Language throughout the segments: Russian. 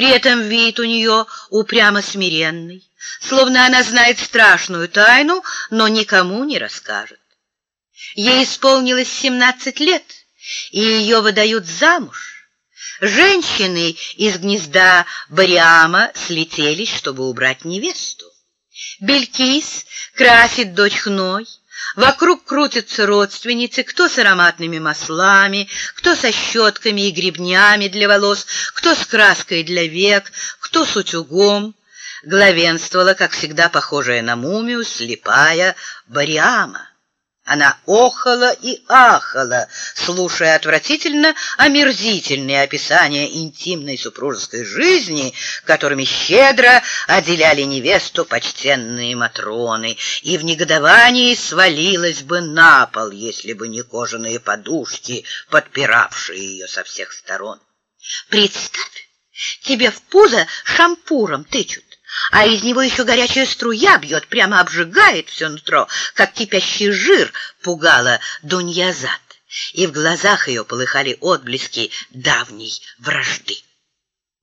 При этом вид у нее упрямо смиренный, словно она знает страшную тайну, но никому не расскажет. Ей исполнилось 17 лет, и ее выдают замуж. Женщины из гнезда Бариама слетелись, чтобы убрать невесту. Белькис красит дочь хной, Вокруг крутятся родственницы, кто с ароматными маслами, кто со щетками и гребнями для волос, кто с краской для век, кто с утюгом. Главенствовала, как всегда, похожая на мумию, слепая Бариама. Она охала и ахала, слушая отвратительно омерзительные описания интимной супружеской жизни, которыми щедро отделяли невесту почтенные матроны, и в негодовании свалилась бы на пол, если бы не кожаные подушки, подпиравшие ее со всех сторон. Представь, тебе в пузо шампуром тычут а из него еще горячая струя бьет, прямо обжигает все нутро, как кипящий жир пугала Дуньязад, и в глазах ее полыхали отблески давней вражды.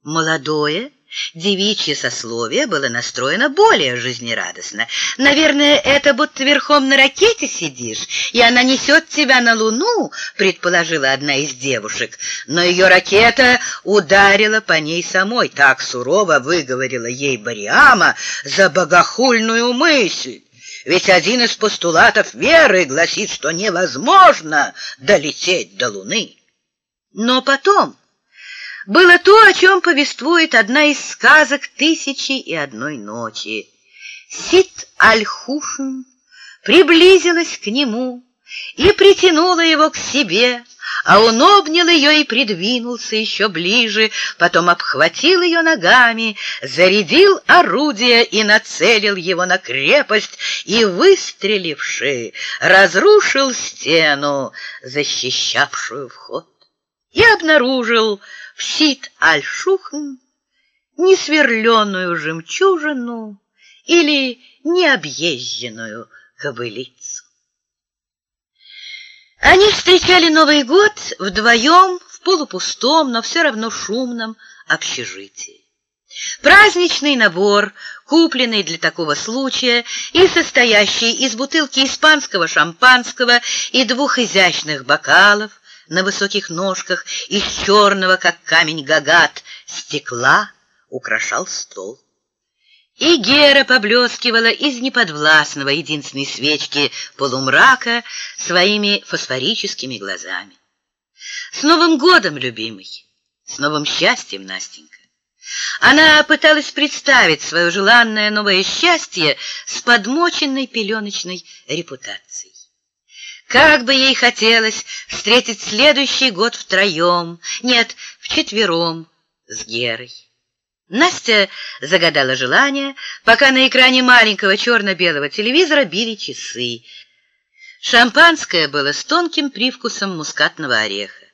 Молодое, Девичье сословие было настроено более жизнерадостно. Наверное, это будто верхом на ракете сидишь, и она несет тебя на Луну, предположила одна из девушек. Но ее ракета ударила по ней самой, так сурово выговорила ей Бариама за богохульную мысль. Ведь один из постулатов веры гласит, что невозможно долететь до Луны. Но потом было то, о чем повествует одна из сказок «Тысячи и одной ночи». Сит Аль-Хушн приблизилась к нему и притянула его к себе, а он обнял ее и придвинулся еще ближе, потом обхватил ее ногами, зарядил орудие и нацелил его на крепость, и, выстреливши, разрушил стену, защищавшую вход. И обнаружил, в Сит-Аль-Шухн несверленную жемчужину или необъезженную кобылицу. Они встречали Новый год вдвоем в полупустом, но все равно шумном общежитии. Праздничный набор, купленный для такого случая и состоящий из бутылки испанского шампанского и двух изящных бокалов, на высоких ножках из черного, как камень гагат, стекла украшал стол. И Гера поблескивала из неподвластного единственной свечки полумрака своими фосфорическими глазами. «С Новым годом, любимый! С новым счастьем, Настенька!» Она пыталась представить свое желанное новое счастье с подмоченной пеленочной репутацией. Как бы ей хотелось встретить следующий год втроем, нет, вчетвером, с Герой. Настя загадала желание, пока на экране маленького черно-белого телевизора били часы. Шампанское было с тонким привкусом мускатного ореха.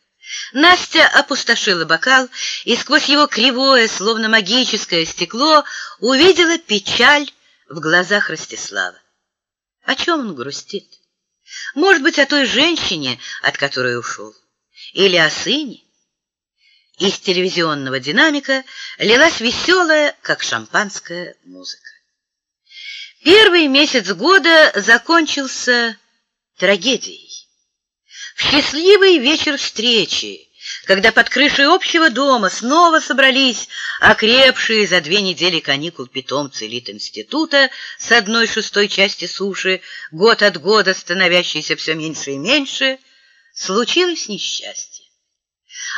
Настя опустошила бокал и сквозь его кривое, словно магическое стекло, увидела печаль в глазах Ростислава. О чем он грустит? Может быть, о той женщине, от которой ушел, или о сыне. Из телевизионного динамика лилась веселая, как шампанская, музыка. Первый месяц года закончился трагедией. В счастливый вечер встречи когда под крышей общего дома снова собрались окрепшие за две недели каникул питомцы Лит-института с одной шестой части суши, год от года становящейся все меньше и меньше, случилось несчастье.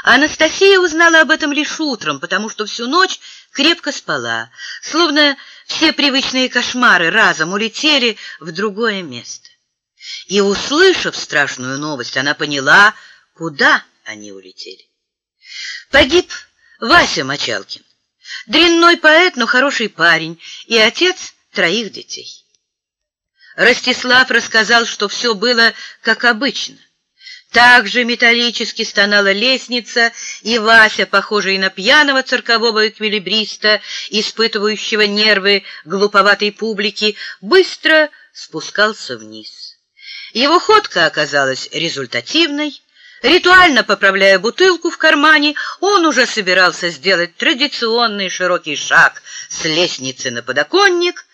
Анастасия узнала об этом лишь утром, потому что всю ночь крепко спала, словно все привычные кошмары разом улетели в другое место. И, услышав страшную новость, она поняла, куда они улетели. Погиб Вася Мочалкин. Дрянной поэт, но хороший парень, и отец троих детей. Ростислав рассказал, что все было как обычно. Так же металлически стонала лестница, и Вася, похожий на пьяного циркового эквилибриста, испытывающего нервы глуповатой публики, быстро спускался вниз. Его ходка оказалась результативной, Ритуально поправляя бутылку в кармане, он уже собирался сделать традиционный широкий шаг с лестницы на подоконник,